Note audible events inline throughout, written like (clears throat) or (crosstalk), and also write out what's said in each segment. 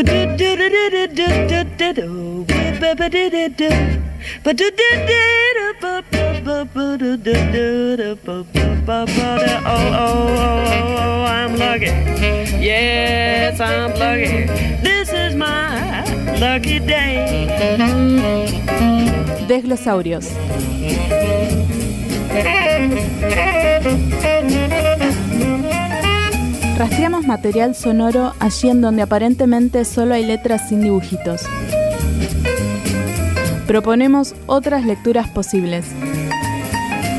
Oh oh oh oh I'm lucky. Yes I'm lucky. This is my lucky day. Desglosaurios Rastreamos material sonoro allí en donde aparentemente solo hay letras sin dibujitos. Proponemos otras lecturas posibles.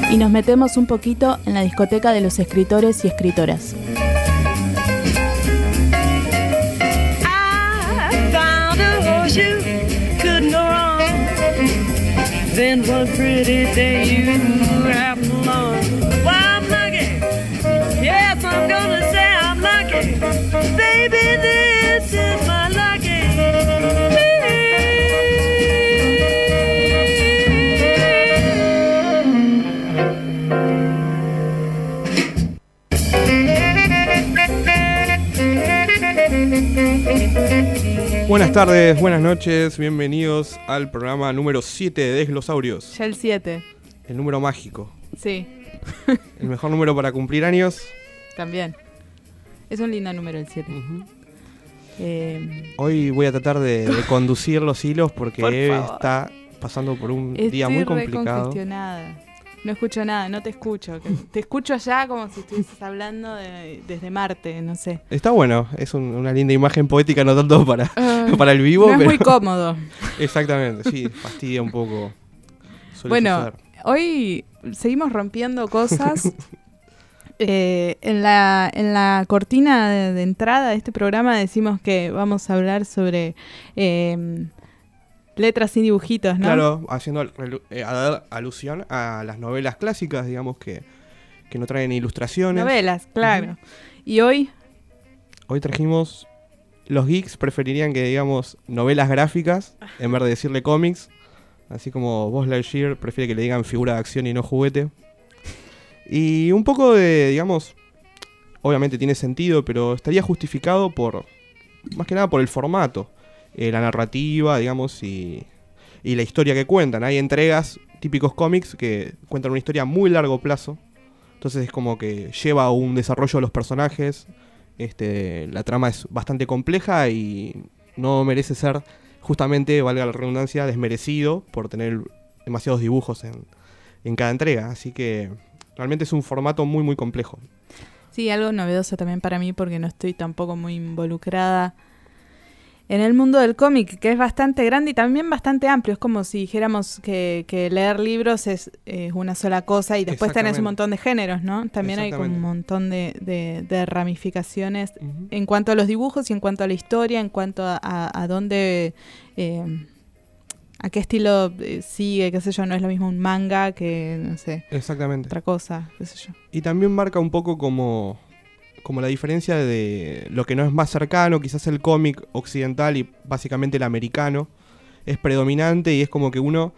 Y nos metemos un poquito en la discoteca de los escritores y escritoras. Buenas tardes, buenas noches, bienvenidos al programa número 7 de Desglosaurios, Ya el 7. el número mágico, Sí, (laughs) el mejor número para cumplir años. también. Es un lindo número el 7. Eh, Hoy voy a tratar de, de conducir los hilos porque Por está pasando por un estoy día muy complicado. No escucho nada, no te escucho. Te escucho allá como si estuvieses hablando de- desde Marte, no sé. Está bueno, es un- una linda imagen poética, no tanto para, para el vivo, no es pero muy cómodo. exactamente, sí, fastidia un poco. Suele Bueno, suceder. hoy seguimos rompiendo cosas. (laughs) Eh, en, la, en la cortina de, de entrada de este programa decimos que vamos a hablar sobre eh, letras sin dibujitos, ¿no? Claro, haciendo eh, a alusión a las novelas clásicas, digamos, que, que no traen ilustraciones. Novelas, claro. Y hoy, Hoy trajimos. Los geeks preferirían que digamos novelas gráficas en vez de decirle cómics. Así como Buzz Lightyear prefiere que le digan figura de acción y no juguete. Y un poco de, digamos, obviamente tiene sentido, pero estaría justificado por, más que nada por el formato, eh, la narrativa, digamos, y, y la historia que cuentan. Hay entregas típicos cómics que cuentan una historia a muy largo plazo. Entonces es como que lleva un desarrollo de los personajes. Este, la trama es bastante compleja y no merece ser, justamente, valga la redundancia, desmerecido por tener demasiados dibujos en, en cada entrega. Así que realmente es un formato muy, muy complejo. sí, algo novedoso también para mí porque no estoy tampoco muy involucrada en el mundo del cómic, que es bastante grande y también bastante amplio. Es como si dijéramos que, que leer libros es, es una sola cosa y después tenés un montón de géneros, ¿no? También hay como un montón de, de- de ramificaciones en cuanto a los dibujos y en cuanto a la historia, en cuanto a, a- a dónde, eh, a qué estilo eh, sigue, qué sé yo, no es lo mismo un manga que, no sé, Exactamente. otra cosa, qué sé yo. Y también marca un poco como, como la diferencia de lo que no es más cercano, quizás el cómic occidental y básicamente el americano es predominante y es como que uno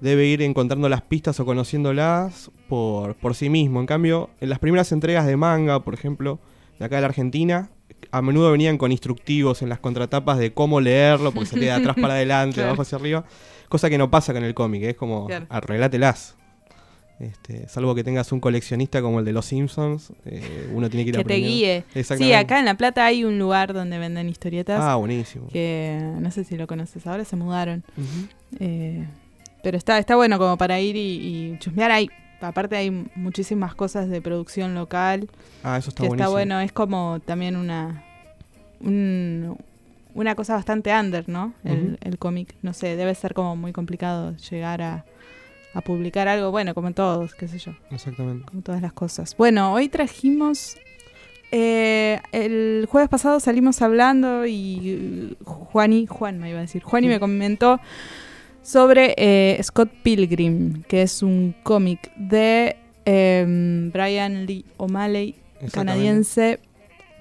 debe ir encontrando las pistas o conociéndolas por, por sí mismo. En cambio, en las primeras entregas de manga, por ejemplo, de acá de la Argentina, a menudo venían con instructivos en las contratapas de cómo leerlo, porque se lee de atrás para (laughs) adelante, de abajo hacia arriba, cosa que no pasa con el cómic, es como Claro. Este, salvo que tengas un coleccionista como el de los Simpsons, eh, uno tiene que ir Que te guíe. Sí, acá en La Plata hay un lugar donde venden historietas Ah, buenísimo. que no sé si lo conoces, ahora se mudaron. Eh, pero está, está bueno como para ir y, y chusmear. Hay, aparte hay muchísimas cosas de producción local. Ah, eso está que buenísimo. está bueno, es como también una un- una cosa bastante under, ¿no? El cómic, no sé, debe ser como muy complicado llegar a, a publicar algo, bueno, como en todos, qué sé yo, Exactamente. como todas las cosas. Bueno, hoy trajimos, eh, el jueves pasado salimos hablando y uh, Juani, Juan me iba a decir, Juani me comentó sobre eh, Scott Pilgrim, que es un cómic de em, Brian Lee O'Malley, canadiense.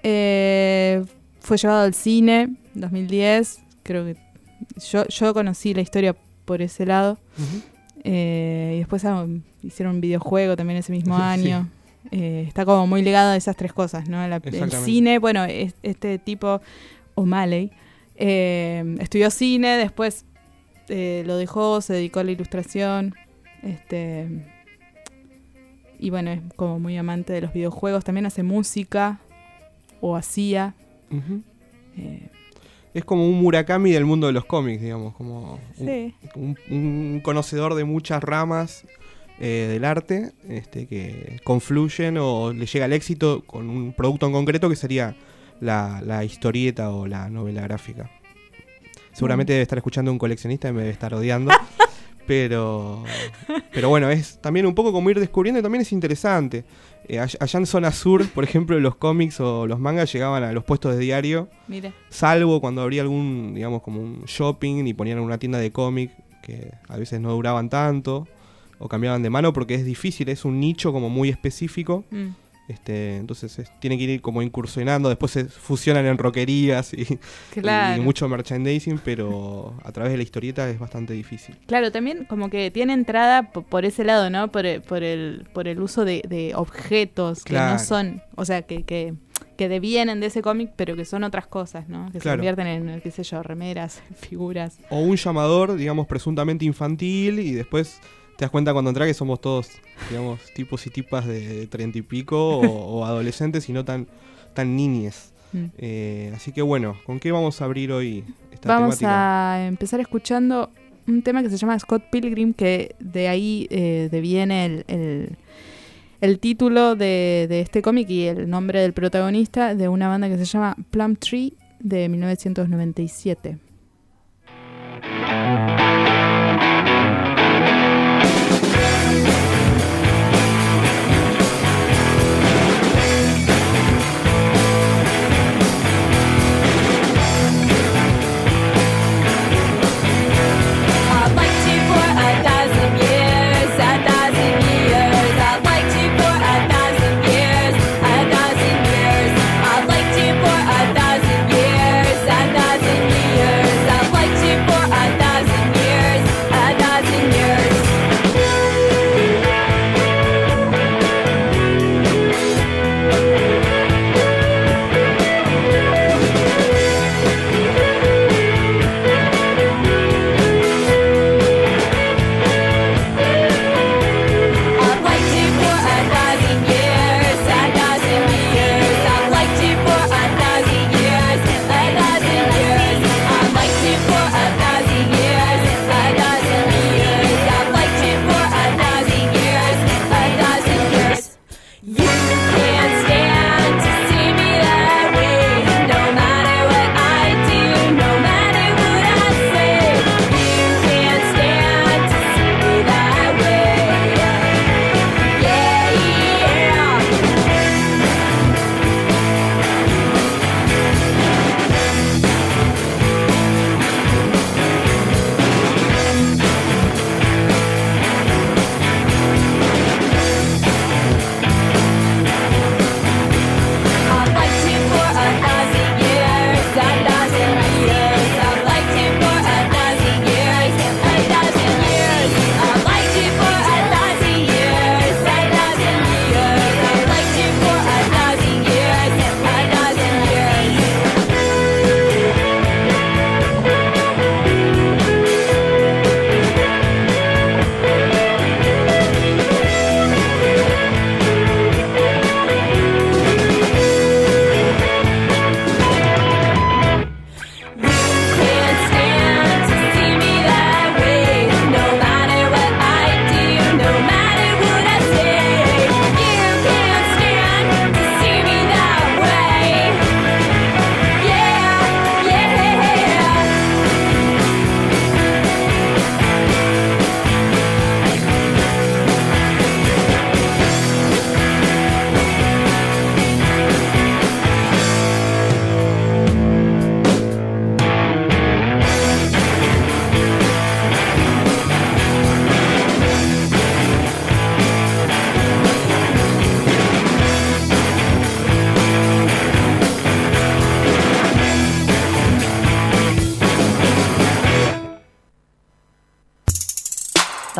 Eh, fue llevado al cine en 2010. Creo que yo, yo conocí la historia por ese lado. Eh, y después ah, hicieron un videojuego también ese mismo Sí. año. Eh, está como muy ligado a esas tres cosas, ¿no? La- el cine, bueno, es- este tipo, O'Malley, Eh, estudió cine, después eh, lo dejó, se dedicó a la ilustración. Este, y bueno, es como muy amante de los videojuegos. También hace música, o hacía. Eh, Es como un Murakami del mundo de los cómics, digamos, como un- sí. un, un conocedor de muchas ramas eh, del arte este, que confluyen o le llega al éxito con un producto en concreto que sería la, la historieta o la novela gráfica. Seguramente debe estar escuchando un coleccionista y me debe estar odiando. (laughs) pero, pero bueno, es también un poco como ir descubriendo y también es interesante. Eh, all- allá en zona sur, por ejemplo, los cómics o los mangas llegaban a los puestos de diario Mire. salvo cuando habría algún, digamos, como un shopping y ponían una tienda de cómic que a veces no duraban tanto o cambiaban de mano porque es difícil, es un nicho como muy específico, Mm. Este, entonces es- tienen que ir como incursionando, después se fusionan en roquerías y, Claro. y mucho merchandising, pero a través de la historieta es bastante difícil. Claro, también como que tiene entrada po- por, ese lado, ¿no? Por, el- por, el, por el uso de, de objetos que no son, o sea, que, que, que devienen de ese cómic, pero que son otras cosas, ¿no? Que se convierten en, qué sé yo, remeras, (laughs) figuras. O un llamador, digamos, presuntamente infantil y después te das cuenta cuando entras que somos todos, digamos, tipos y tipas de treinta y pico o, (laughs) o adolescentes y no tan, tan niñes. Mm. Eh, así que bueno, ¿con qué vamos a abrir hoy esta Vamos temática? a empezar escuchando un tema que se llama Scott Pilgrim, que de ahí eh, deviene el, el, el título de, de este cómic y el nombre del protagonista de una banda que se llama Plum Tree de 1997.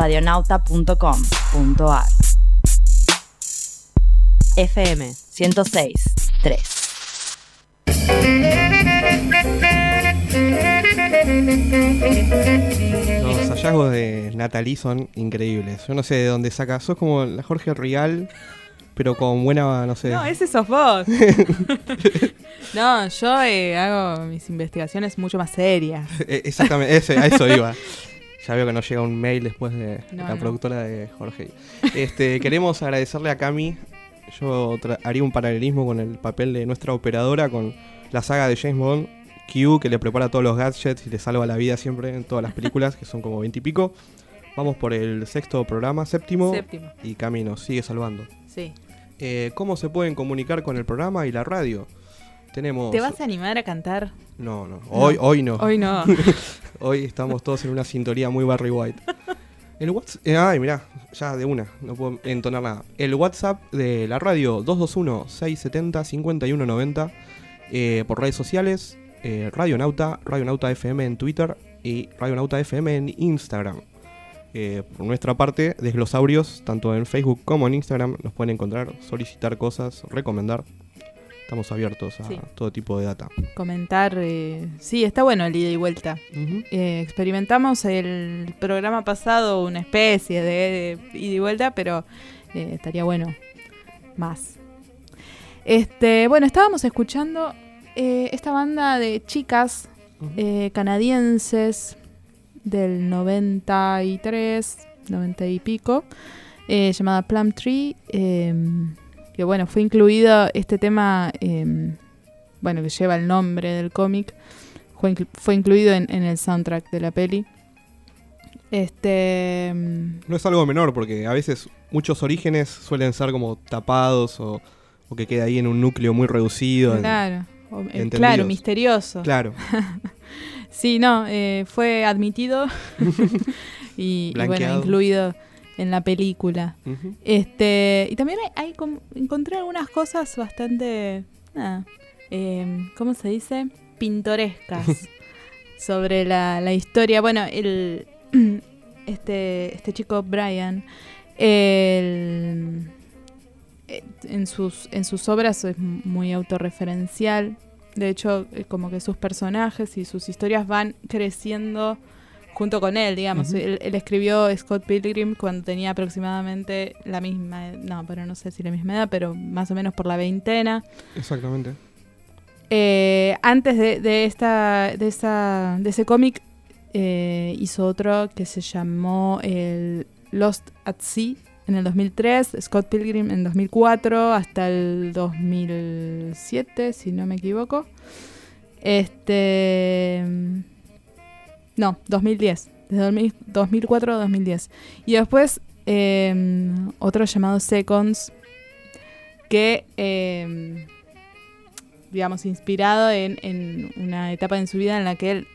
radionauta.com.ar FM 106 3 Los hallazgos de Natalie son increíbles. Yo no sé de dónde saca. Sos como la Jorge Rial, pero con buena, no sé. No, ese sos vos. (laughs) no, yo eh, hago mis investigaciones mucho más serias. (laughs) Eh, Exactamente, ese- a eso iba. (laughs) Ya veo que no llega un mail después de No, la no. productora de Jorge. Este, (laughs) queremos agradecerle a Cami. Yo haría un paralelismo con el papel de nuestra operadora con la saga de James Bond. Q, que le prepara todos los gadgets y le salva la vida siempre en todas las películas, que son como 20 y pico. Vamos por el sexto programa, séptimo, Séptimo. y Cami nos sigue salvando. Sí. Eh, ¿Cómo se pueden comunicar con el programa y la radio? Tenemos... ¿Te vas a animar a cantar? No, no. Hoy, hoy no. Hoy no. (laughs) Hoy estamos todos en una sintonía muy Barry White. El WhatsApp. eh, ay, mirá, ya de una, no puedo entonar nada. El WhatsApp de la radio 221-670-5190 eh, por redes sociales, eh, Radio Nauta, Radio Nauta FM en Twitter y Radio Nauta FM en Instagram. Por nuestra parte, Desglosaurios, tanto en Facebook como en Instagram, nos pueden encontrar, solicitar cosas, recomendar. Estamos abiertos a Sí. todo tipo de data. Comentar. eh, Sí, está bueno el ida y vuelta. Eh, experimentamos el programa pasado una especie de, de ida y vuelta, pero eh, estaría bueno más. Este, bueno, estábamos escuchando eh, esta banda de chicas Ujú. eh, canadienses del 93, 90 y pico, llamada Plum Tree, eh, que bueno, fue incluido este tema, eh, bueno, que lleva el nombre del cómic, fue, inclu- fue incluido en, en el soundtrack de la peli. Este, mm, No es algo menor porque a veces muchos orígenes suelen ser como tapados o, o que queda ahí en un núcleo muy reducido. en- claro, o- eh, entendidos. claro, misterioso. claro. (laughs) Sí, no, eh, fue admitido (laughs) y, y bueno, incluido en la película. Este, y también hay, hay como- encontré algunas cosas bastante, nada, eh, ¿cómo se dice? Pintorescas (laughs) sobre la, la historia. Bueno, el, (clears throat) este, este chico Brian, el- eh, en, sus, en sus obras es muy autorreferencial. De hecho, eh, como que sus personajes y sus historias van creciendo junto con él, digamos. Él, él escribió Scott Pilgrim cuando tenía aproximadamente la misma, no, pero no sé si la misma edad, pero más o menos por la veintena. Exactamente. Eh, antes de, de esta, de, esa, de ese cómic eh, hizo otro que se llamó el Lost at Sea en el 2003, Scott Pilgrim en 2004 hasta el 2007, si no me equivoco. Este... No, 2010. Desde 2000 2004 a 2010. Y después eh, otro llamado Seconds que... eh, digamos, inspirado en, en una etapa en su vida en la que él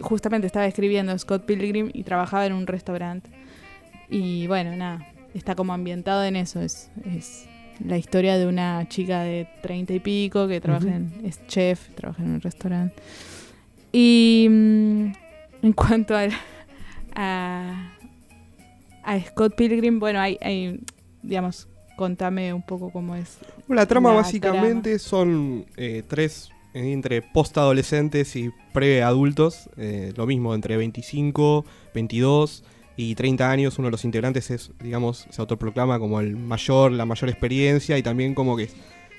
justamente estaba escribiendo Scott Pilgrim y trabajaba en un restaurante. Y bueno, nada, está como ambientado en eso. Es, es la historia de una chica de treinta y pico que trabaja Ujú. en, es chef, trabaja en un restaurante. Y mm, en cuanto al- a, a Scott Pilgrim, bueno, hay, hay, digamos, contame un poco cómo es. La trama La básicamente son eh, tres eh, entre post-adolescentes y pre-adultos. eh, lo mismo, entre 25, 22 y 30 años. Uno de los integrantes es, digamos, se autoproclama como el mayor, la mayor experiencia y también como que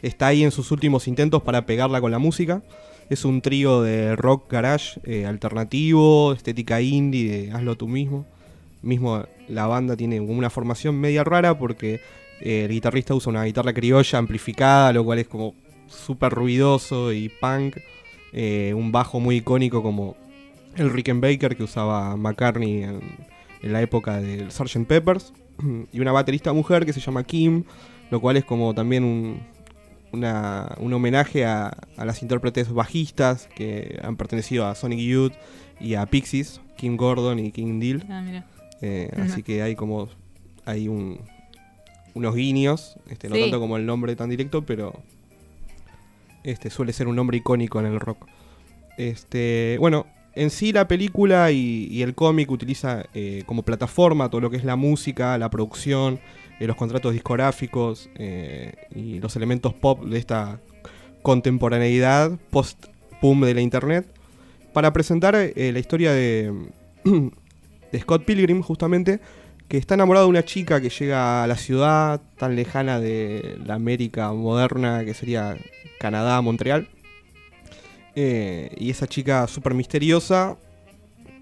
está ahí en sus últimos intentos para pegarla con la música. Es un trío de rock garage eh, alternativo, estética indie, de hazlo tú mismo. Mismo la banda tiene una formación media rara porque eh, el guitarrista usa una guitarra criolla amplificada, lo cual es como súper ruidoso y punk. Eh, un bajo muy icónico como el Rickenbacker que usaba McCartney en, en la época del Sgt. Peppers. (clears throat) Y una baterista mujer que se llama Kim, lo cual es como también un, una- un homenaje a, a las intérpretes bajistas que han pertenecido a Sonic Youth y a Pixies, Kim Gordon y King Deal. Ah. Eh. Así que hay como hay un, unos guiños, este, no tanto como el nombre tan directo, pero este suele ser un nombre icónico en el rock. Este, bueno, en sí la película y, y el cómic utiliza eh, como plataforma todo lo que es la música, la producción, los contratos discográficos eh, y los elementos pop de esta contemporaneidad post-boom de la internet para presentar eh, la historia (clears throat) de, Scott Pilgrim, justamente, que está enamorado de una chica que llega a la ciudad tan lejana de la América moderna, que sería Canadá, Montreal. Eh, y esa chica súper misteriosa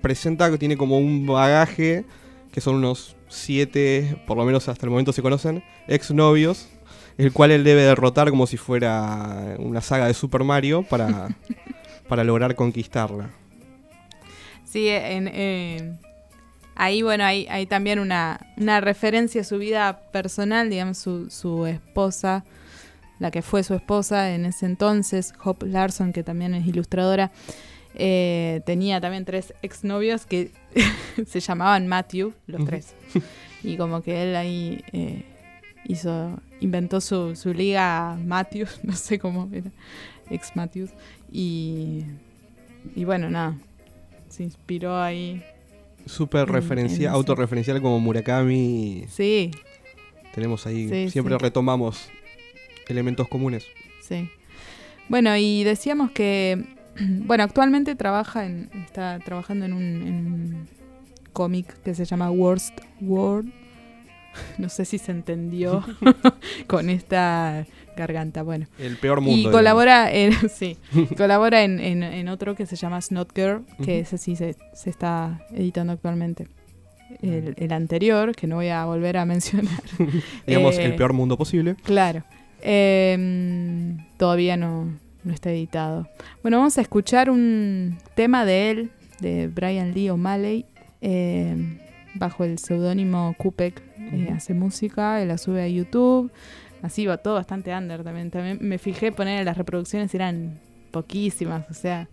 presenta que tiene como un bagaje, que son unos siete, por lo menos hasta el momento se conocen, exnovios, el cual él debe derrotar como si fuera una saga de Super Mario para, (laughs) para lograr conquistarla. Sí, en, eh, ahí, bueno, hay, hay también una, una referencia a su vida personal, digamos, su, su esposa, la que fue su esposa en ese entonces, Hope Larson, que también es ilustradora, eh, tenía también tres exnovios que (laughs) se llamaban Matthew, los tres. Y como que él ahí eh, hizo, inventó su, su liga Matthews, (laughs) no sé cómo era, ex Matthews. Y, y bueno, nada, se inspiró ahí. Súper En- referencia, autorreferencial como Murakami. Sí, Tenemos ahí, Sí, siempre sí. retomamos elementos comunes. Sí. Bueno, y decíamos que, (clears throat) bueno, actualmente trabaja en, está trabajando en un, en un cómic que se llama Worst World. (laughs) No sé si se entendió (laughs) con esta garganta. Bueno, El peor mundo. y digamos. colabora en, (laughs) sí, colabora en, en- en otro que se llama Snot Girl, que Ujú. ese sí se, se está editando actualmente. El, el anterior, que no voy a volver a mencionar, Digamos, eh, el peor mundo posible. Claro. Eh, todavía no, no está editado. Bueno, vamos a escuchar un tema de él, de Brian Lee O'Malley, eh, bajo el seudónimo Kupek. Eh, hace música, él la sube a YouTube. Así va todo bastante under también. También me fijé poner las reproducciones eran poquísimas, o sea.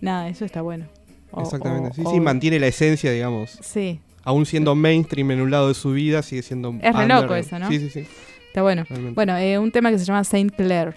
Nada, eso está bueno. O- Exactamente. o- sí, o- sí, mantiene la esencia, digamos. Sí, Aún siendo mainstream en un lado de su vida, sigue siendo. Es re loco eso, ¿no? Sí, sí, sí. está bueno. realmente. Bueno, eh, un tema que se llama Saint Clair.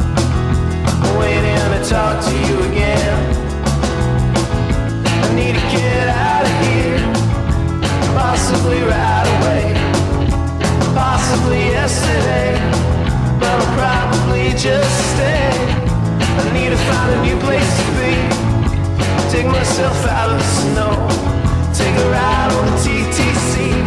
myself out of the snow, take a ride on the TTC,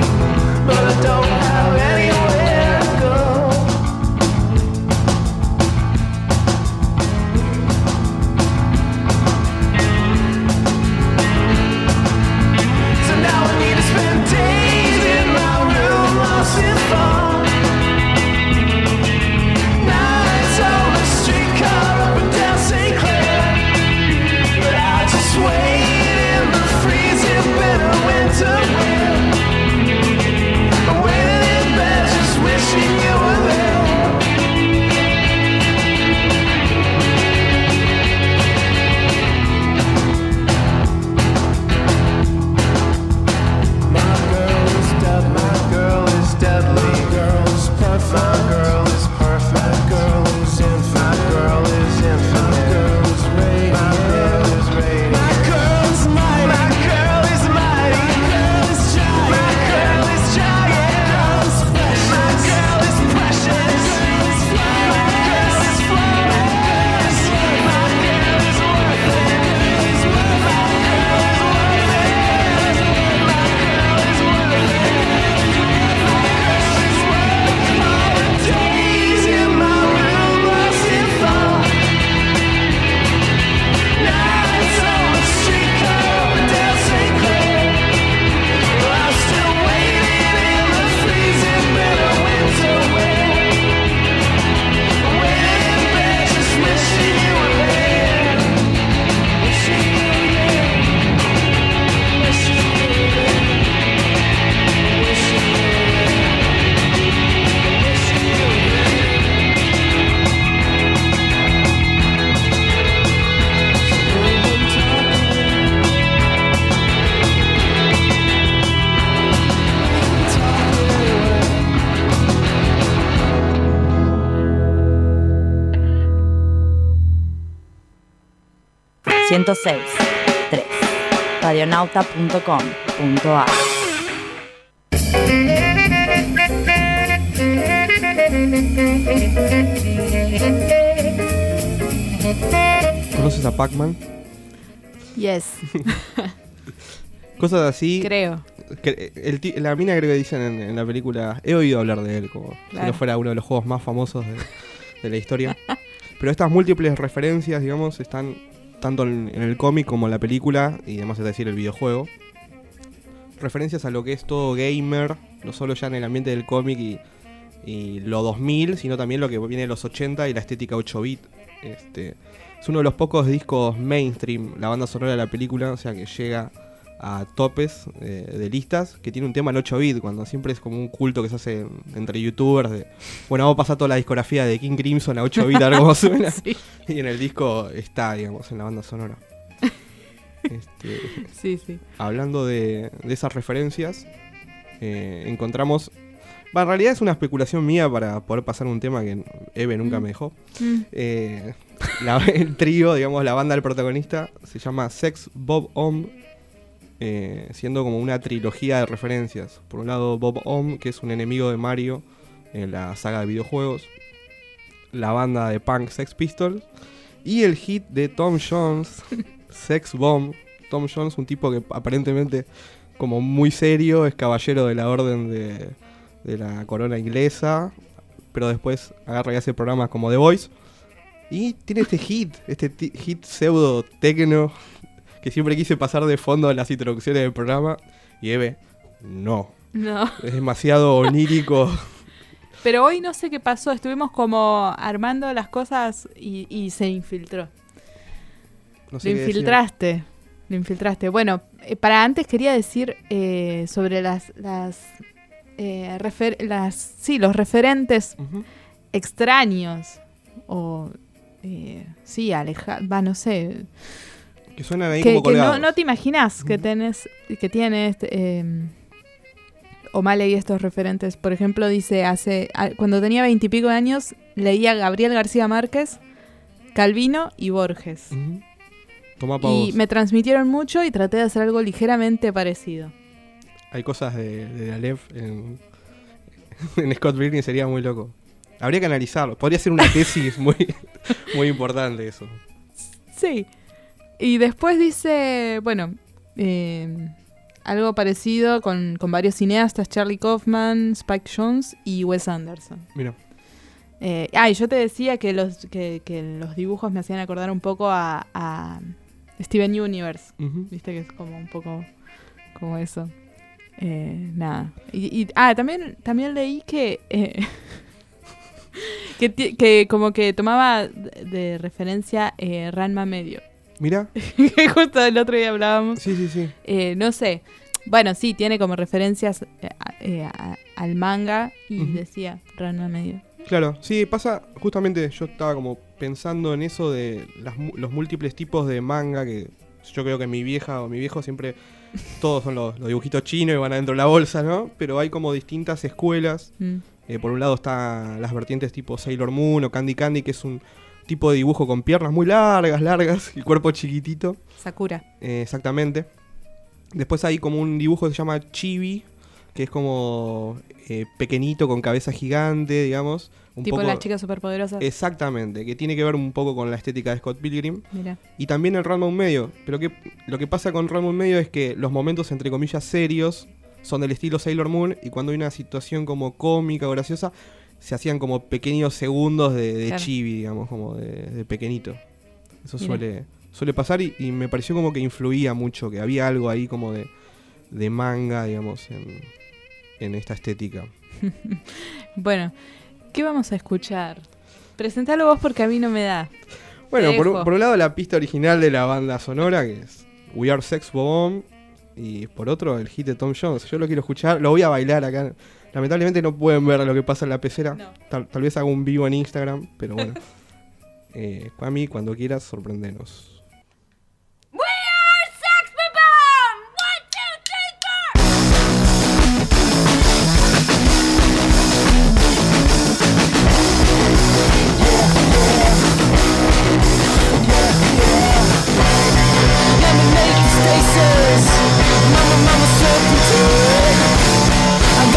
106.3 radionauta.com.ar ¿Conoces a Pac-Man? Yes, (laughs) Cosas así. creo. que el ti- la mina creo que dicen en, en la película. He oído hablar de él como si Claro. no fuera uno de los juegos más famosos de, de la historia. Pero estas múltiples referencias, digamos, están tanto en, el cómic como en la película y además es decir el videojuego. Referencias a lo que es todo gamer, no solo ya en el ambiente del cómic y, y lo 2000, sino también lo que viene de los 80 y la estética 8 bit. Este, es uno de los pocos discos mainstream, la banda sonora de la película, o sea que llega a topes eh, de listas, que tiene un tema en 8 bit, cuando siempre es como un culto que se hace en- entre youtubers de, bueno, vamos a pasar toda la discografía de King Crimson a 8 bit, a ver cómo (laughs) suena. Sí, Y en el disco está, digamos, en la banda sonora. (laughs) Este, sí, sí. hablando de, de esas referencias, eh, encontramos... Va, en realidad es una especulación mía para poder pasar un tema que Eve nunca me dejó. Mm, Eh, (laughs) la- el trío, digamos, la banda del protagonista se llama Sex Bob Om, eh, siendo como una trilogía de referencias. Por un lado, Bob Om, que es un enemigo de Mario en la saga de videojuegos, la banda de punk Sex Pistols, y el hit de Tom Jones, (laughs) Sex Bomb. Tom Jones, un tipo que aparentemente, como muy serio, es caballero de la orden de, de la corona inglesa, pero después agarra y hace programas como The Voice. Y tiene este hit, este hit pseudo tecno que siempre quise pasar de fondo en las introducciones del programa. Y Eve, no. No, Es demasiado onírico. (laughs) pero hoy no sé qué pasó, estuvimos como armando las cosas y, y se infiltró. No sé Lo decir. infiltraste, lo infiltraste. Bueno, eh, para antes quería decir eh, sobre las, las, eh, refer- las, sí, los referentes extraños o, eh, sí, alejados, va, no sé, Que suenan ahí que, como que no, te imaginas que tenés, que tiene este, eh, O'Malley estos referentes. Por ejemplo, dice, hace cuando tenía veintipico de años, leía Gabriel García Márquez, Calvino y Borges. Toma Y me transmitieron mucho y traté de hacer algo ligeramente parecido. Hay cosas de, de Aleph en, (laughs) en Scott Pilgrim, sería muy loco. Habría que analizarlo. Podría ser una (laughs) tesis muy, muy importante eso. Sí. Y después dice, bueno, eh, algo parecido con, con varios cineastas, Charlie Kaufman, Spike Jones y Wes Anderson. Mira. Eh, ah, y yo te decía que los, que, que los dibujos me hacían acordar un poco a, a Steven Universe. Viste que es como un poco como eso. Eh, nada. Y, y- ah, también, también leí que, eh, (laughs) que, que como que tomaba de, de referencia eh, Ranma Medio. Mira. (laughs) Justo el otro día hablábamos. Sí, sí, sí. Eh, no sé. Bueno, sí, tiene como referencias eh, eh, a- al manga y Ujú. decía Ranma Medio. Claro, sí, pasa, justamente yo estaba como pensando en eso de las los múltiples tipos de manga que yo creo que mi vieja o mi viejo siempre, (laughs) todos son los, los dibujitos chinos y van adentro de la bolsa, ¿no? Pero hay como distintas escuelas. Mm. Eh, por un lado están las vertientes tipo Sailor Moon o Candy Candy, que es un tipo de dibujo con piernas muy largas, largas, (laughs) y cuerpo chiquitito. Sakura. Eh, exactamente. Después hay como un dibujo que se llama Chibi, que es como eh, pequeñito con cabeza gigante, digamos. Un tipo poco- las chicas superpoderosas. Exactamente, que tiene que ver un poco con la estética de Scott Pilgrim. Mira. Y también el Random Medio. Pero que, lo que pasa con Random Medio es que los momentos, entre comillas, serios son del estilo Sailor Moon. Y cuando hay una situación como cómica o graciosa, se hacían como pequeños segundos de, de Claro. chibi, digamos, como de, de pequeñito. Eso Mira. suele, suele pasar y, y me pareció como que influía mucho, que había algo ahí como de, de manga, digamos, en, en esta estética. (laughs) Bueno, ¿qué vamos a escuchar? Presentalo vos porque a mí no me da. Bueno, por, un- por un lado la pista original de la banda sonora, que es We Are Sex Bomb, y por otro el hit de Tom Jones. Yo lo quiero escuchar, lo voy a bailar acá. Lamentablemente no pueden ver lo que pasa en la pecera. Tal, vez hago un vivo en Instagram, pero bueno. (laughs) eh, Pami, cuando quieras, sorprendenos. Mama, mama, so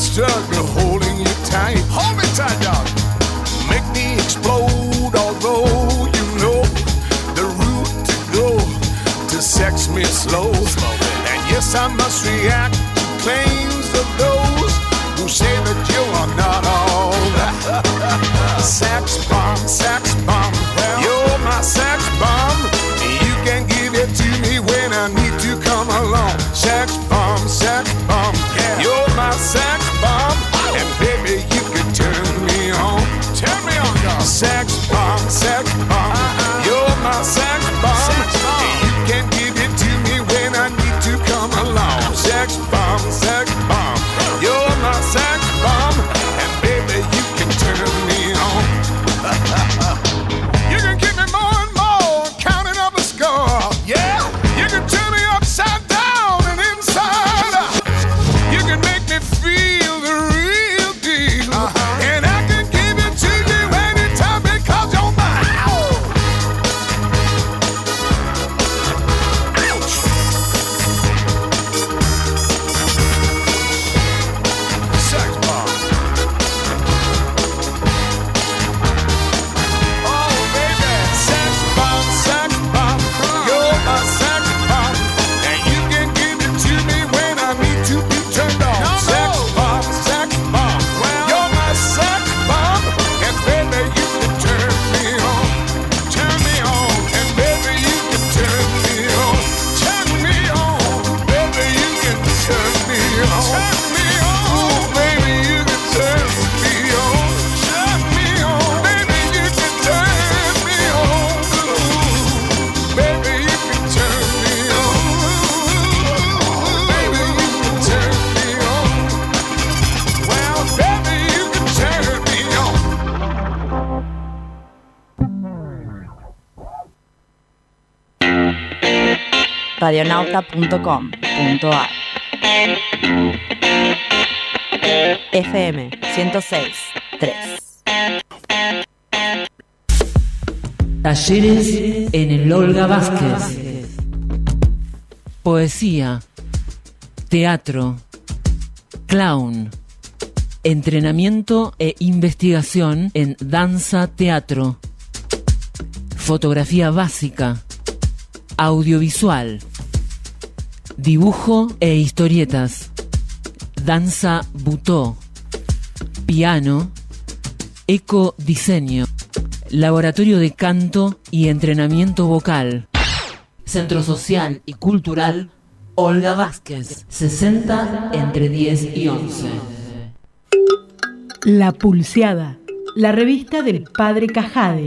Struggle holding you tight. Hold me tight, dog. Make me explode, although you know the route to go to sex me slow. And yes, I must react to claims of those who say that you are not all that. sex bomb, sex bomb. radionauta.com.ar FM 106 3 Talleres en el Olga Vázquez. Poesía, teatro, clown, entrenamiento e investigación en danza teatro, fotografía básica, audiovisual, dibujo e historietas, danza butó, piano, ecodiseño, laboratorio de canto y entrenamiento vocal, Centro Social y Cultural Olga Vázquez, 60 entre 10 y 11. La Pulseada, la revista del Padre Cajade.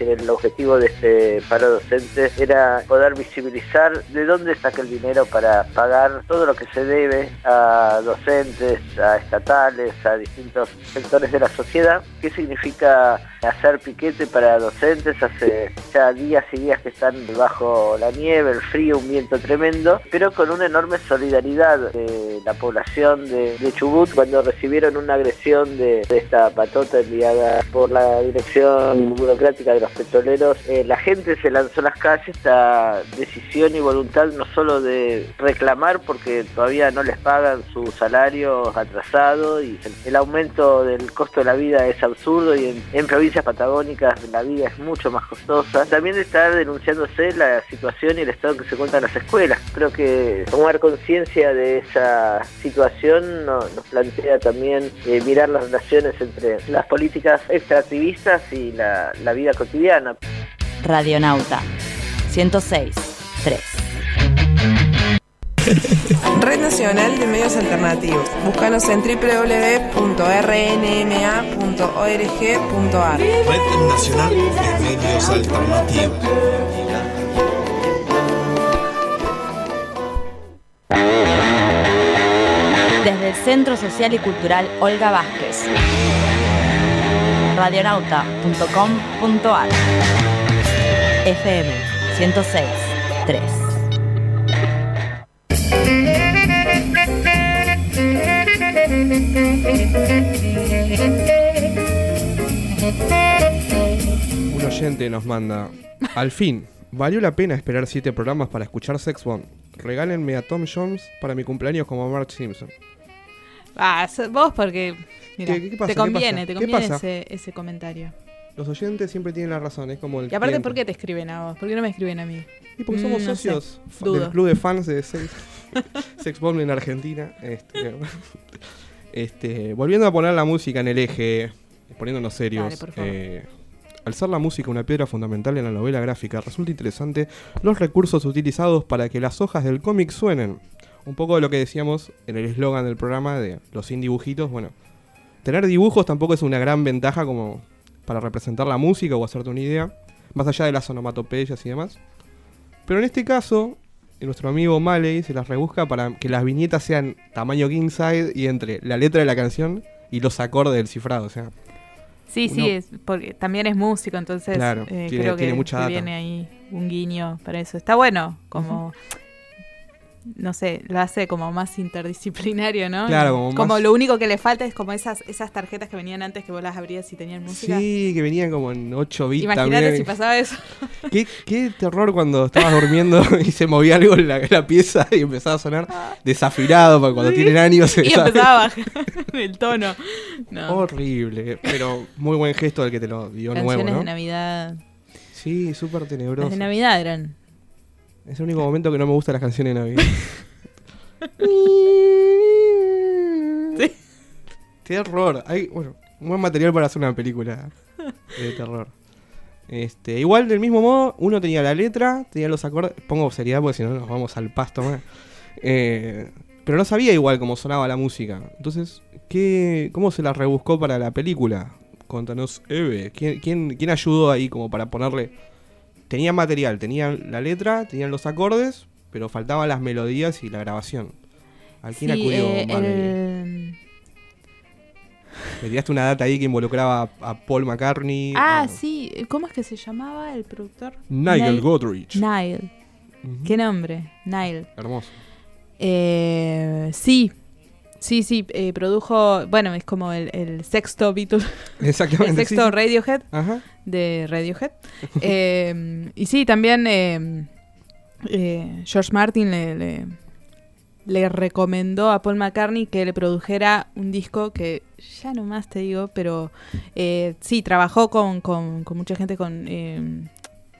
El objetivo de este paro docente era poder visibilizar de dónde saca el dinero para pagar todo lo que se debe a docentes, a estatales, a distintos sectores de la sociedad. ¿Qué significa hacer piquete para docentes? Hace ya días y días que están bajo la nieve, el frío, un viento tremendo, pero con una enorme solidaridad de la población de, Chubut cuando recibieron una agresión de, de esta patota enviada por la dirección burocrática de los los petroleros, eh, la gente se lanzó a las calles, esta decisión y voluntad no solo de reclamar porque todavía no les pagan sus salarios atrasados y el, aumento del costo de la vida es absurdo y en, provincias patagónicas la vida es mucho más costosa. También está denunciándose la situación y el estado que se encuentran las escuelas. Creo que tomar conciencia de esa situación no- nos plantea también eh, mirar las relaciones entre las políticas extractivistas y la, la vida cotidiana. Radionauta 106 3. Red Nacional de Medios Alternativos. Búscanos en www.rnma.org.ar. Red Nacional de Medios Alternativos. Desde el Centro Social y Cultural Olga Vázquez. Radionauta.com.ar FM 106 3. Un oyente nos manda. Al fin, valió la pena esperar siete programas para escuchar Sex Bomb. Regálenme a Tom Jones para mi cumpleaños como Mark Simpson. Ah, vos porque mira, ¿Qué- qué pasa? te ¿Qué conviene, pasa? te ¿Qué conviene pasa? ese, ese comentario. Los oyentes siempre tienen la razón, es como el. Y aparte, cliente. ¿por qué te escriben a vos? ¿Por qué no me escriben a mí? Y porque somos Mm, no socios del club de fans de Sex, (laughs) Sex Bomb en Argentina. Este, (laughs) este, volviendo a poner la música en el eje, poniéndonos serios. Dale, por favor. eh, al ser la música una piedra fundamental en la novela gráfica, resulta interesante los recursos utilizados para que las hojas del cómic suenen. Un poco de lo que decíamos en el eslogan del programa de los sin dibujitos. Bueno, tener dibujos tampoco es una gran ventaja como para representar la música o hacerte una idea, más allá de las onomatopeyas y demás. Pero en este caso, nuestro amigo Maley se las rebusca para que las viñetas sean tamaño king size y entre la letra de la canción y los acordes del cifrado. O sea, Sí, sí, es porque también es músico, entonces Claro, eh, tiene- creo tiene que, mucha data. viene ahí un guiño para eso. Está bueno, como no sé, lo hace como más interdisciplinario, ¿no? Claro, como más- lo único que le falta es como esas esas tarjetas que venían antes que vos las abrías y tenían música. sí, que venían como en 8 bits Imagínate si pasaba eso. (laughs) ¿Qué, qué terror cuando estabas durmiendo (laughs) y se movía algo en la, en la pieza y empezaba a sonar desafinado para cuando tienen años. (laughs) y empezaba a bajar el tono. No. Horrible, pero muy buen gesto el que te lo dio Canciones nuevo, ¿no? de Navidad. Sí, súper Las tenebroso. de Navidad eran. Es el único momento que no me gusta las canciones de Navidad. (laughs) Sí. Terror. Hay, bueno, un buen material para hacer una película de terror. Este, igual del mismo modo, uno tenía la letra, tenía los acordes. Pongo seriedad porque si no nos vamos al pasto más. Eh, pero no sabía igual cómo sonaba la música. Entonces, ¿qué, ¿cómo se la rebuscó para la película? Contanos, Eve. ¿Quién, quién, quién ayudó ahí como para ponerle tenían material, tenían la letra, tenían los acordes, pero faltaban las melodías y la grabación. ¿A quién Sí, acudió eh, el- Me tiraste una data ahí que involucraba a, a Paul McCartney. Ah, a sí. ¿Cómo es que se llamaba el productor? Nigel Godrich. Nile. Ujú. ¿Qué nombre? Nile. Hermoso. Eh, sí. Sí, sí, eh, produjo, bueno, es como el, el sexto Beatles, (laughs) Exactamente. el sexto sí. Radiohead Ajá. de Radiohead. Eh, y sí, también eh, eh, George Martin le, le, le recomendó a Paul McCartney que le produjera un disco que ya nomás te digo, pero eh, sí, trabajó con, con, con mucha gente, con, eh,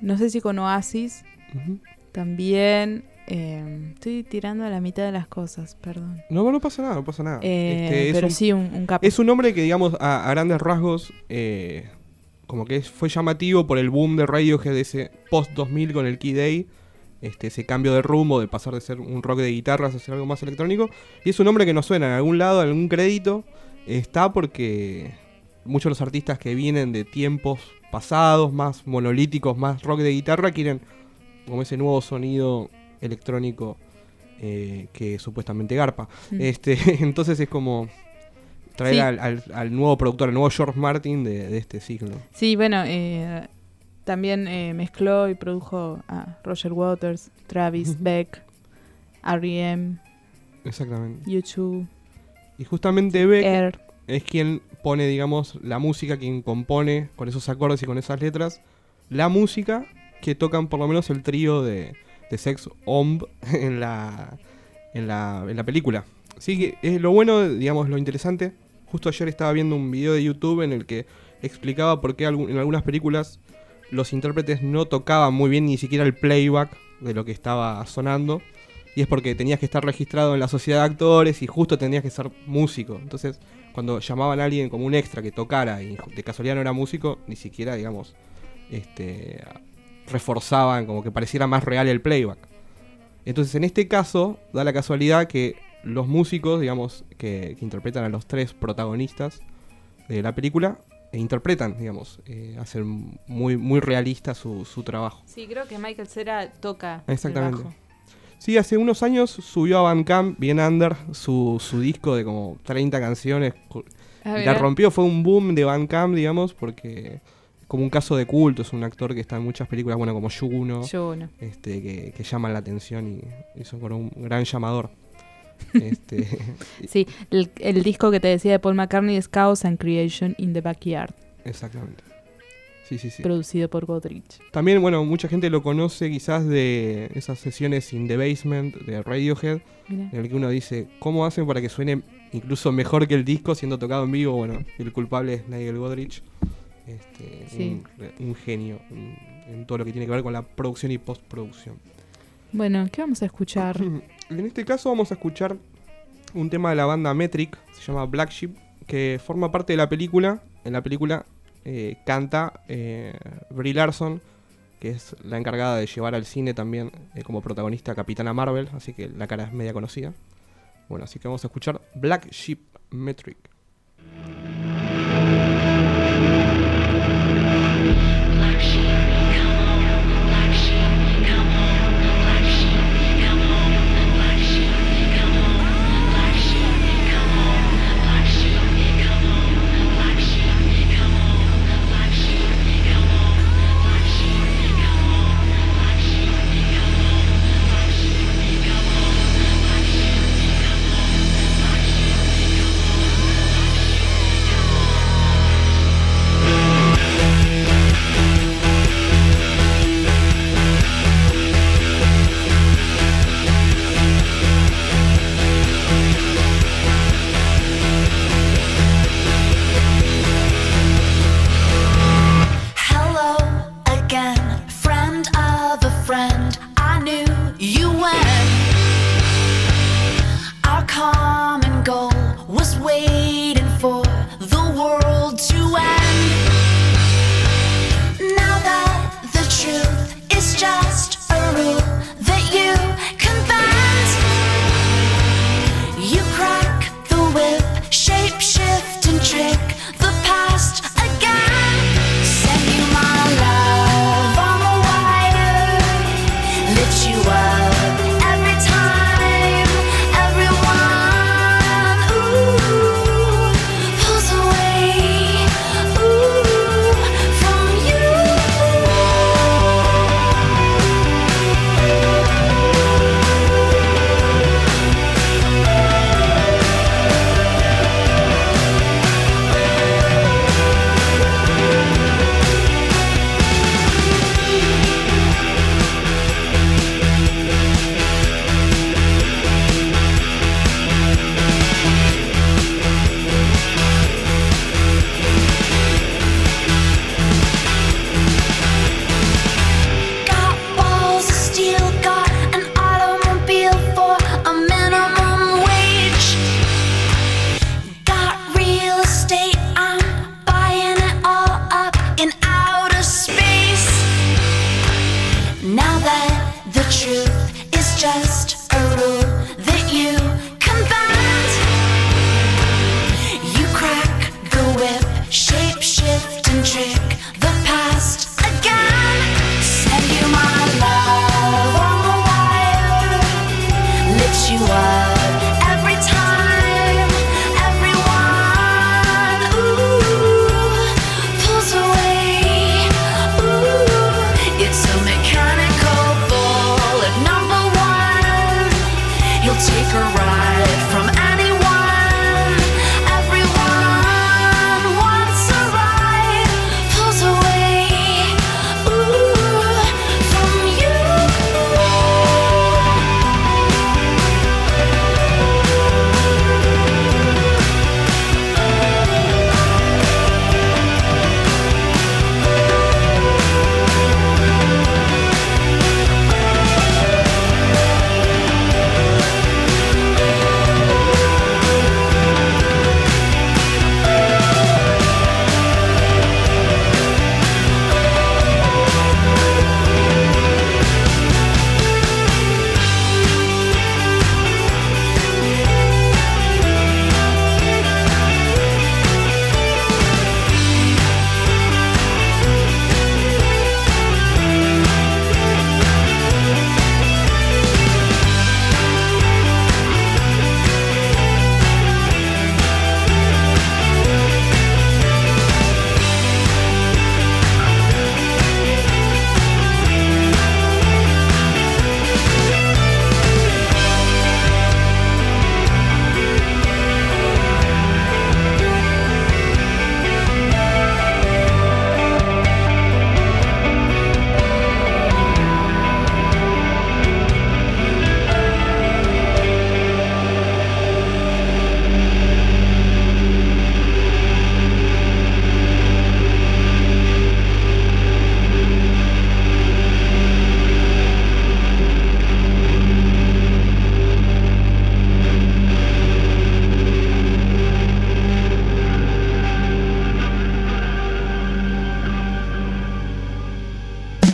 no sé si con Oasis, Ujú. también. Eh, estoy tirando a la mitad de las cosas, perdón. No, no pasa nada, no pasa nada. Eh, Este, es pero un- sí, un, un capo. Es un nombre que, digamos, a, a grandes rasgos, eh, como que fue llamativo por el boom de Radiohead de ese post-2000 con el Key Day, este, ese cambio de rumbo de pasar de ser un rock de guitarras a ser algo más electrónico. Y es un nombre que nos suena en algún lado, en algún crédito, está porque muchos de los artistas que vienen de tiempos pasados, más monolíticos, más rock de guitarra, quieren como ese nuevo sonido electrónico eh, que supuestamente garpa. Mm. Este, (laughs) entonces es como traer Sí. al, al- al nuevo productor, al nuevo George Martin de, de este ciclo. Sí, bueno, eh, también eh, mezcló y produjo a Roger Waters, Travis Beck, R.E.M., Exactamente. U2, Y justamente Beck Air. es quien pone, digamos, la música, quien compone con esos acordes y con esas letras la música que tocan por lo menos el trío de, de Sex Omb (laughs) en la, en la, en la película. Así que es lo bueno, digamos, lo interesante. Justo ayer estaba viendo un video de YouTube en el que explicaba por qué en algunas películas los intérpretes no tocaban muy bien ni siquiera el playback de lo que estaba sonando. Y es porque tenías que estar registrado en la sociedad de actores y justo tenías que ser músico. Entonces, cuando llamaban a alguien como un extra que tocara y de casualidad no era músico, ni siquiera, digamos, este, reforzaban como que pareciera más real el playback. Entonces, en este caso, da la casualidad que los músicos, digamos, que, que interpretan a los tres protagonistas de la película, e interpretan, digamos, eh, hacen muy, muy realista su, su trabajo. Sí, creo que Michael Cera toca. el Exactamente. bajo. Sí, hace unos años subió a Bandcamp, bien under, su, su disco de como 30 canciones. La rompió, fue un boom de Bandcamp, digamos, porque como un caso de culto, es un actor que está en muchas películas, bueno, como Juno, Juno. Este, que, que llaman la atención y, y son como un gran llamador. (laughs) este, Sí, el, el disco que te decía de Paul McCartney es Chaos and Creation in the Backyard, exactamente. Sí, sí, sí. producido por Godrich. También, bueno, mucha gente lo conoce quizás de esas sesiones in the basement de Radiohead, Mirá. en el que uno dice, ¿cómo hacen para que suene incluso mejor que el disco siendo tocado en vivo? Bueno, el culpable es Nigel Godrich, este, Sí. un, un genio en, en todo lo que tiene que ver con la producción y postproducción. Bueno, ¿qué vamos a escuchar? (clears throat) En este caso vamos a escuchar un tema de la banda Metric, se llama Black Sheep, que forma parte de la película. En la película eh, canta eh, Brie Larson, que es la encargada de llevar al cine también eh, como protagonista a Capitana Marvel, así que la cara es media conocida. Bueno, así que vamos a escuchar Black Sheep Metric.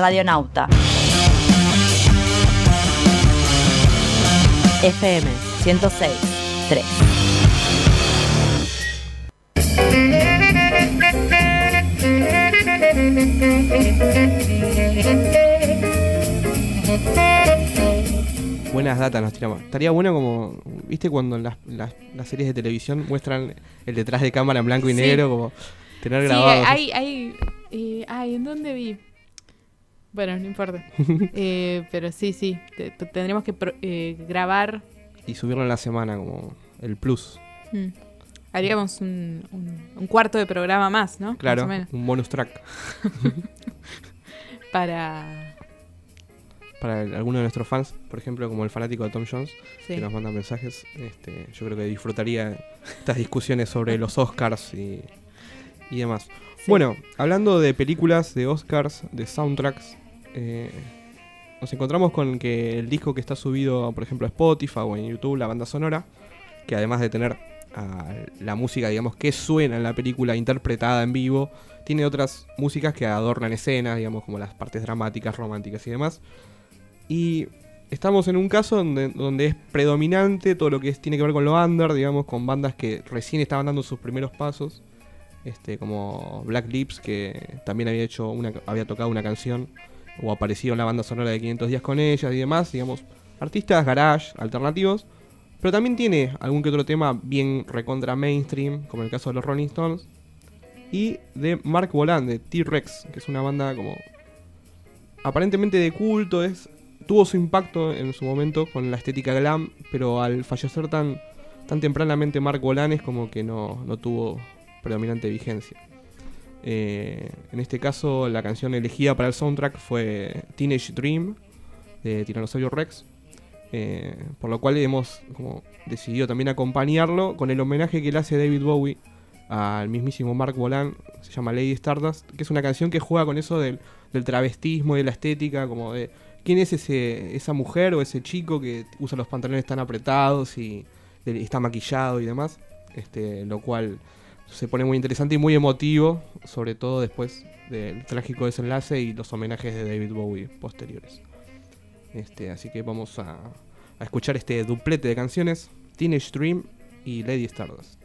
Radionauta. FM 106 3. Buenas datas nos tiramos. Estaría bueno como, viste cuando las, las- las series de televisión muestran el detrás de cámara en blanco y Sí. negro, como tener Sí, grabado. hay, hay, eh, ay, ¿en dónde vi? Bueno, no importa. (laughs) Eh, pero sí, sí, te- te- tendremos que pro- eh, grabar. Y subirlo en la semana como el plus. Mm. Haríamos un, un- un cuarto de programa más, ¿no? Claro, Más un bonus track. (laughs) Para. Para el- alguno de nuestros fans, por ejemplo, como el fanático de Tom Jones, Sí. que nos manda mensajes, este, yo creo que disfrutaría estas discusiones sobre los Oscars y, y demás. Bueno, hablando de películas, de Oscars, de soundtracks, eh, nos encontramos con que el disco que está subido, por ejemplo, a Spotify o en YouTube, la banda sonora, que además de tener la música, digamos, que suena en la película interpretada en vivo, tiene otras músicas que adornan escenas, digamos, como las partes dramáticas, románticas y demás. Y estamos en un caso donde, es predominante todo lo que tiene que ver con lo under, digamos, con bandas que recién estaban dando sus primeros pasos. Este, como Black Lips, que también había hecho una, había tocado una canción o aparecido en la banda sonora de 500 días con ellas y demás, digamos, artistas garage, alternativos, pero también tiene algún que otro tema bien recontra mainstream, como el caso de los Rolling Stones, y de Mark Bolan, de T-Rex, que es una banda como aparentemente de culto, es tuvo su impacto en su momento con la estética glam, pero al fallecer tan, tan tempranamente Mark Bolan es como que no, no tuvo predominante vigencia. Eh, en este caso, la canción elegida para el soundtrack fue Teenage Dream de Tyrannosaurus Rex, eh, por lo cual hemos como, decidido también acompañarlo con el homenaje que le hace David Bowie al mismísimo Mark Bolan, se llama Lady Stardust, que es una canción que juega con eso del, del travestismo y de la estética, como de quién es ese, esa mujer o ese chico que usa los pantalones tan apretados y, está maquillado y demás, este, lo cual se pone muy interesante y muy emotivo, sobre todo después del trágico desenlace y los homenajes de David Bowie posteriores. Este, así que vamos a, a escuchar este duplete de canciones, Teenage Dream y Lady Stardust.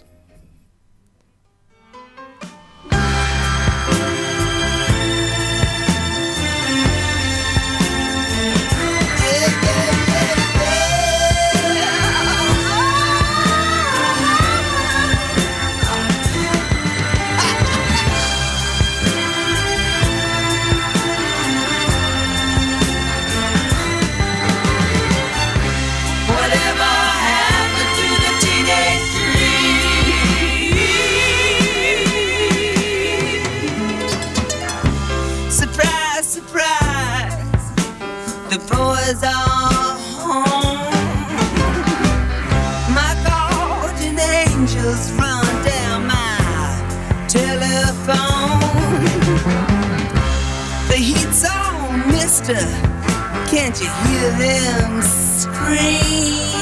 Can't you hear them scream?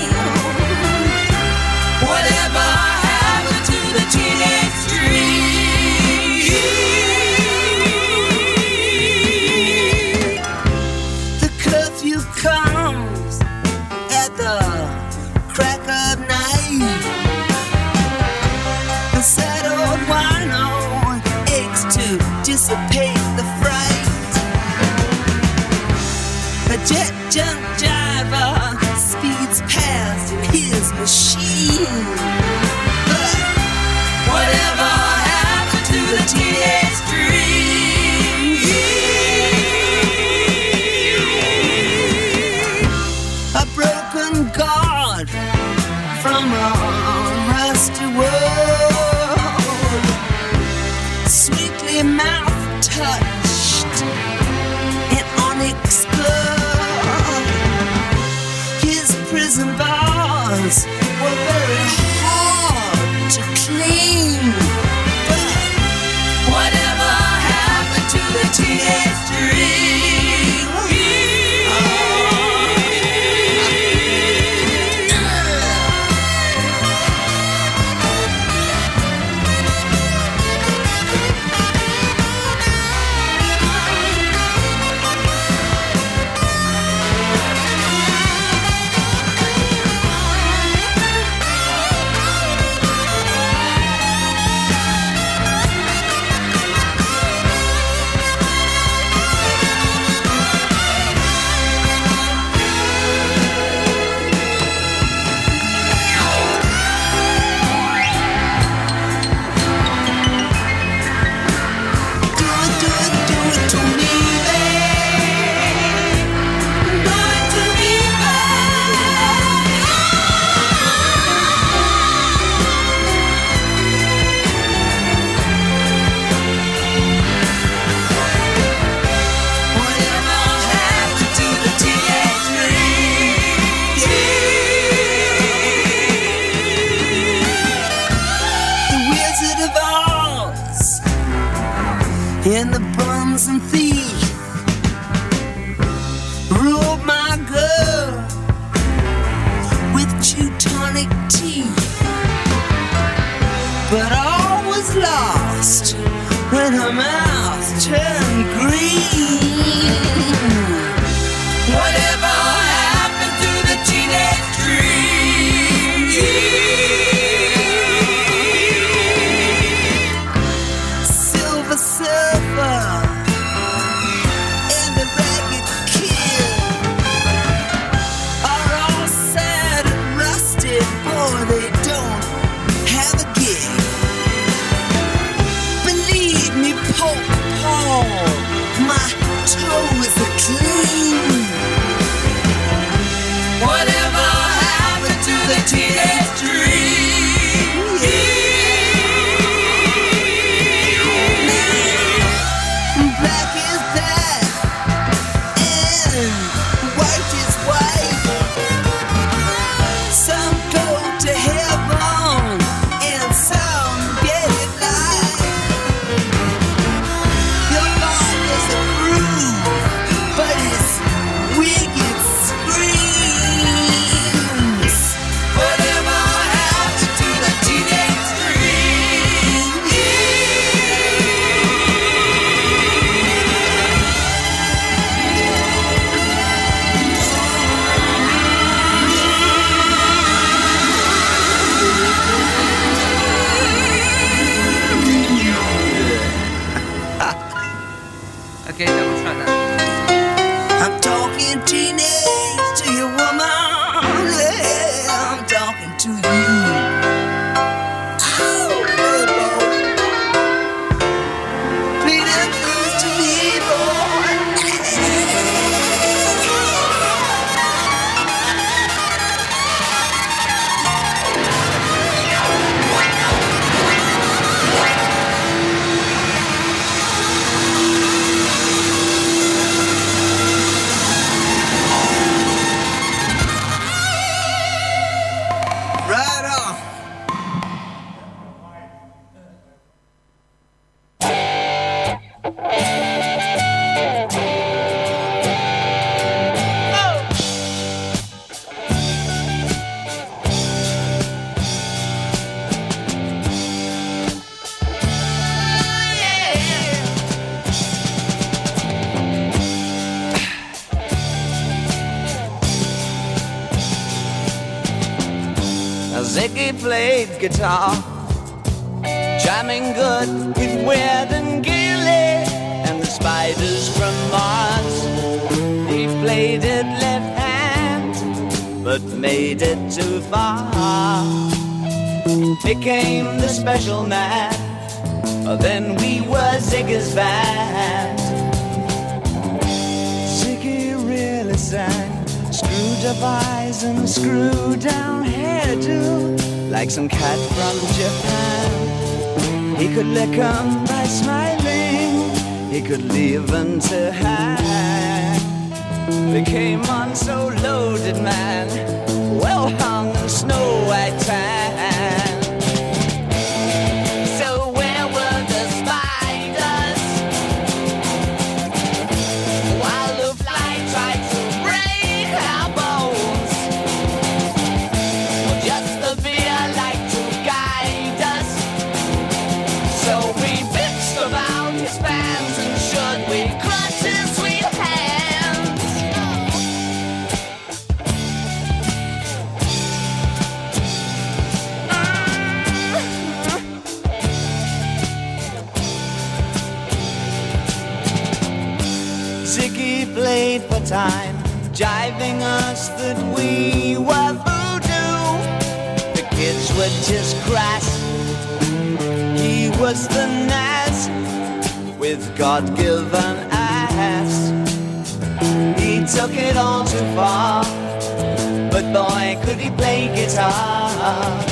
Guitar, was the Nas with God given ass. He took it all too far, but boy, could he play guitar.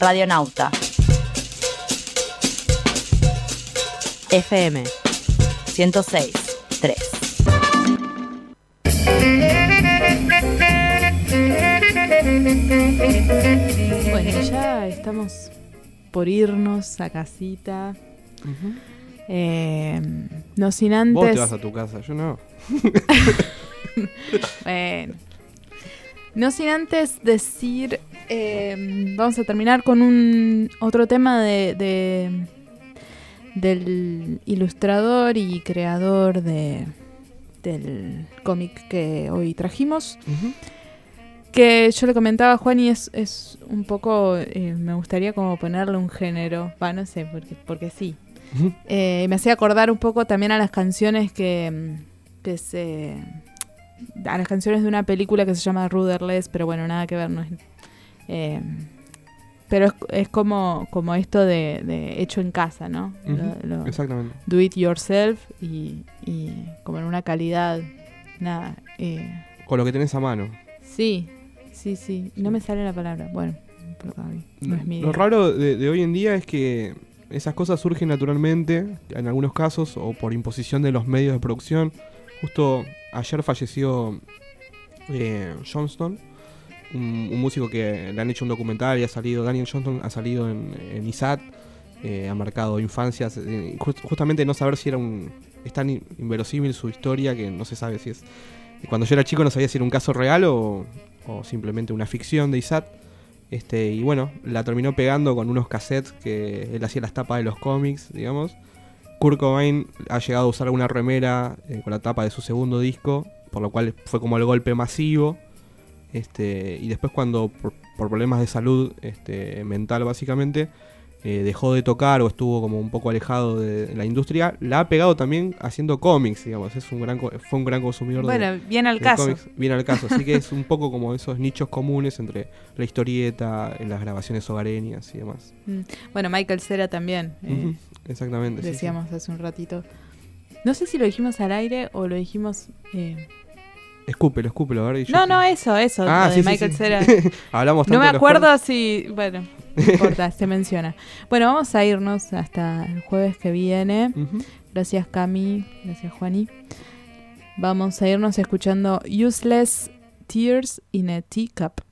Radionauta. FM 106 3. Bueno, ya estamos por irnos a casita. Eh, no sin antes. Vos te vas a tu casa, yo no. (laughs) Bueno. No sin antes decir, eh, vamos a terminar con un otro tema de, de- del ilustrador y creador de del cómic que hoy trajimos. Que yo le comentaba a Juan y es, es un poco, eh, me gustaría como ponerle un género, va, no sé, porque, porque sí. Eh, me hacía acordar un poco también a las canciones que, que se... A las canciones de una película que se llama Ruderless, pero bueno, nada que ver, no es... eh, pero es, es como, como esto de, de hecho en casa, ¿no? Ujú, Lo- lo- exactamente. Do it yourself y, y como en una calidad, nada. eh, Con lo que tenés a mano. sí, sí, sí. No me sale la palabra. Bueno, no es mi Lo idea. raro de, de hoy en día es que esas cosas surgen naturalmente, en algunos casos, o por imposición de los medios de producción. Justo ayer falleció eh, Johnston, un, músico que le han hecho un documental y ha salido, Daniel Johnston ha salido en, en ISAT, eh, ha marcado infancias, eh, just- justamente no saber si era un... Es tan in- inverosímil su historia que no se sabe si es... Cuando yo era chico no sabía si era un caso real o, o simplemente una ficción de ISAT. Este, y bueno, la terminó pegando con unos cassettes que él hacía las tapas de los cómics, digamos. Kurt Cobain ha llegado a usar una remera eh, con la tapa de su segundo disco, por lo cual fue como el golpe masivo. Este, y después cuando por, por problemas de salud este, mental básicamente, eh, dejó de tocar o estuvo como un poco alejado de la industria, la ha pegado también haciendo cómics, digamos. Es un gran, fue un gran consumidor de Bueno, viene al de caso. cómics. Viene al caso. Así que es un poco como esos nichos comunes entre la historieta, en las grabaciones hogareñas y demás. (laughs) Mm. Bueno, Michael Cera también. eh, Ujú, Exactamente. sí, sí. decíamos hace un ratito. No sé si lo dijimos al aire o lo dijimos. eh, Escúpelo, escúpelo. A ver, No, no, eso, eso. Ah, sí, de sí, Michael sí. Cera. (laughs) Hablamos No me acuerdo si. Bueno, (laughs) no importa, se menciona. Bueno, vamos a irnos hasta el jueves que viene. Gracias, Cami. Gracias, Juani. Vamos a irnos escuchando Useless Tears in a Teacup.